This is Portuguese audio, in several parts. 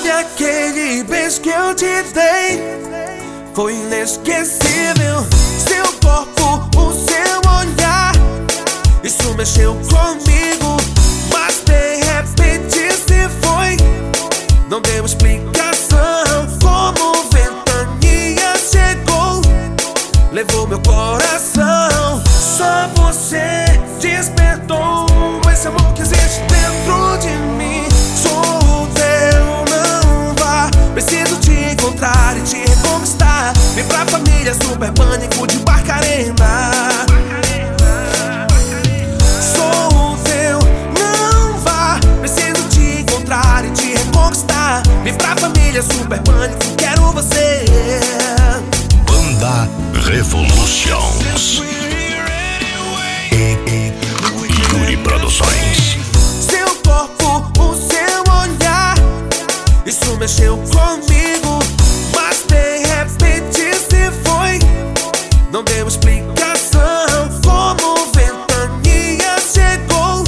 Sabe aquele beijo que eu te dei? Foi inesquecível. Seu corpo, o seu olhar. Isso mexeu comigo. Mas de repente se foi. Não deu explicação. Como ventania chegou. Levou meu coração. Só você Vem pra família, super pânico de Barcarena. Sou teu, não vá. Preciso te encontrar e te reconquistar. Vem pra família, super pânico, quero você. Banda Revolutions. Yuri Produções. Seu corpo, o seu olhar. Isso mexeu comigo. Explicação. Como ventania chegou.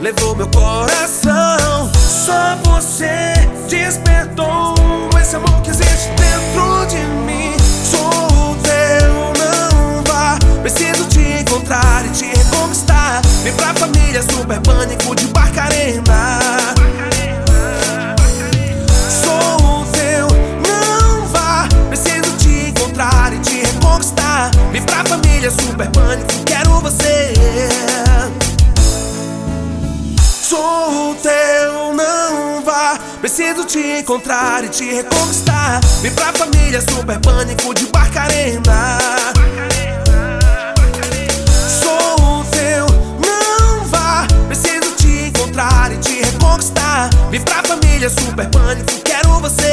Levou meu coração. Só você despertou esse amor que existe dentro de mim. Sou teu, não vá. Preciso te encontrar e te reconquistar. Vem pra família, super pânico Sou teu, não vá. Preciso te encontrar e te reconquistar. Vem pra família, super pânico de Barcarena. Sou teu, não vá. Preciso te encontrar e te reconquistar. Vem pra família, super pânico, quero você.